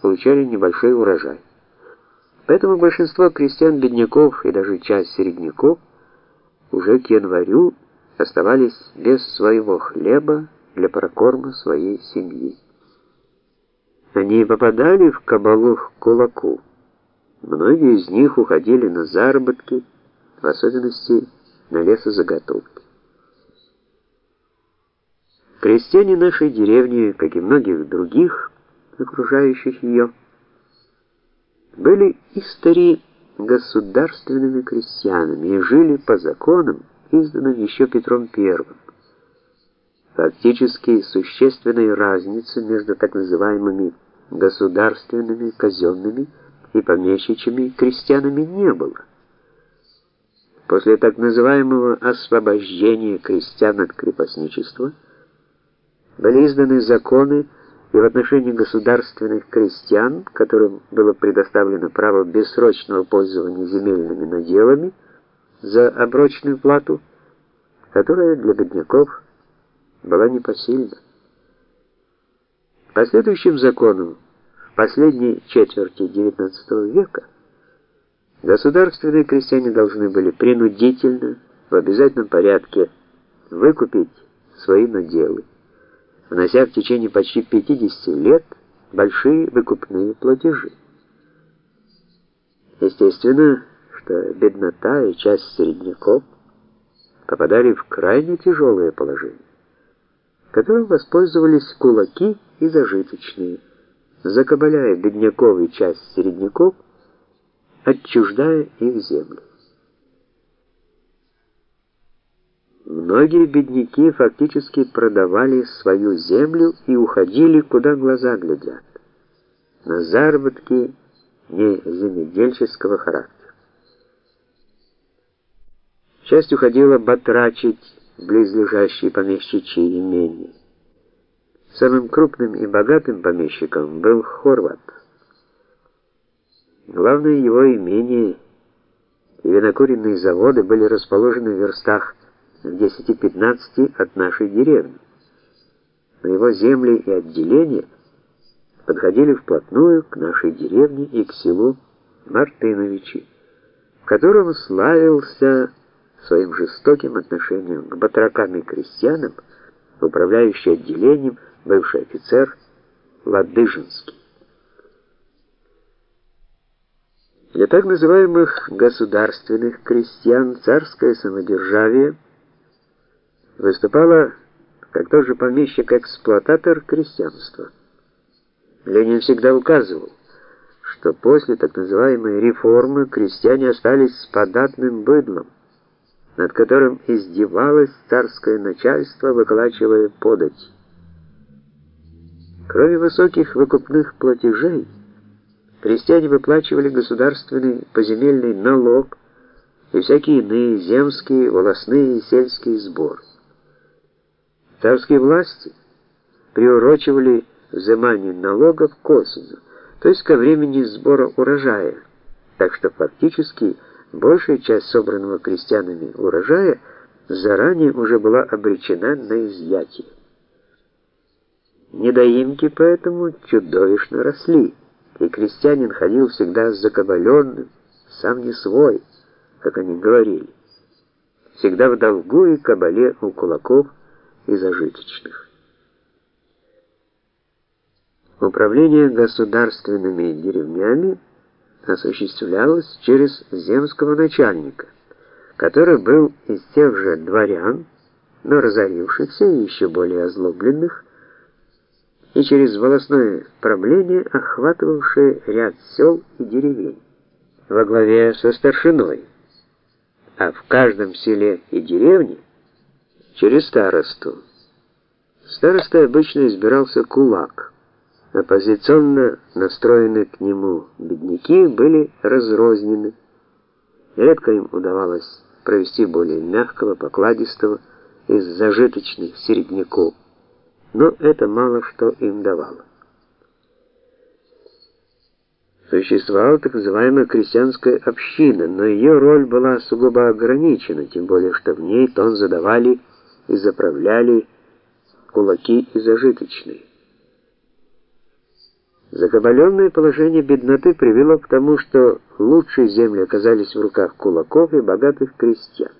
получали небольшой урожай. Поэтому большинство крестьян-бедняков и даже часть середняков уже к январю оставались без своего хлеба для прокорма своей семьи. Они попадали в кабалу к кулаку. Многие из них уходили на заработки, в особенности на лесозаготовки. Крестьяне нашей деревни, как и многих других окружающих ее, были истори государственными крестьянами и жили по законам, изданным еще Петром I. Фактически существенной разницы между так называемыми государственными, казенными и помещичьими крестьянами не было. После так называемого освобождения крестьян от крепостничества были изданы законы и в отношении государственных крестьян, которым было предоставлено право бессрочного пользования земельными наделами за оброчную плату, которая для бедняков была непосильна. Последующим законом в последней четверти XIX века государственные крестьяне должны были принудительно, в обязательном порядке, выкупить свои наделы внося в течение почти 50 лет большие выкупные платежи. Естественно, что беднота и часть середняков попадали в крайне тяжелое положение, которым воспользовались кулаки и зажиточные, закабаляя бедняков и часть середняков, отчуждая их землю. Многие бедняки фактически продавали свою землю и уходили, куда глаза глядят, на заработки не земледельческого характера. Часть уходила батрачить близлежащие помещичьи имения. Самым крупным и богатым помещиком был Хорват. Главное его имение и винокуренные заводы были расположены в верстах в 10-15 от нашей деревни. Но его земли и отделения подходили вплотную к нашей деревне и к селу Мартыновичи, в котором славился своим жестоким отношением к батракам и крестьянам, управляющий отделением бывший офицер Ладыжинский. Для так называемых государственных крестьян царское самодержавие – выступала как тоже помещик-эксплуататор крестьянства. Ленин всегда указывал, что после так называемой реформы крестьяне остались с податным быдлом, над которым издевалось царское начальство, выколачивая подать. Кроме высоких выкупных платежей, крестьяне выплачивали государственный поземельный налог и всякие иные земские, волосные и сельские сборы. Царские власти приурочивали взимание налогов к осени, то есть ко времени сбора урожая, так что фактически большая часть собранного крестьянами урожая заранее уже была обречена на изъятие. Недоимки поэтому чудовищно росли, и крестьянин ходил всегда закабаленным, сам не свой, как они говорили, всегда в долгу и кабале у кулаков, и зажиточных. Управление государственными деревнями осуществлялось через земского начальника, который был из тех же дворян, но разорившихся и еще более озлобленных, и через волосное правление, охватывавшее ряд сел и деревень, во главе со старшиной, а в каждом селе и деревне через старосту. Старостой обычно избирался кулак. Оппозиционно настроенные к нему бедняки были разрознены. Редко им удавалось провести более мягкого, покладистого из зажиточных середняков, но это мало что им давало. Существовала так называемая крестьянская община, но ее роль была сугубо ограничена, тем более что в ней тон задавали и заправляли кулаки и зажиточные. Закабаленное положение бедноты привело к тому, что лучшие земли оказались в руках кулаков и богатых крестьян.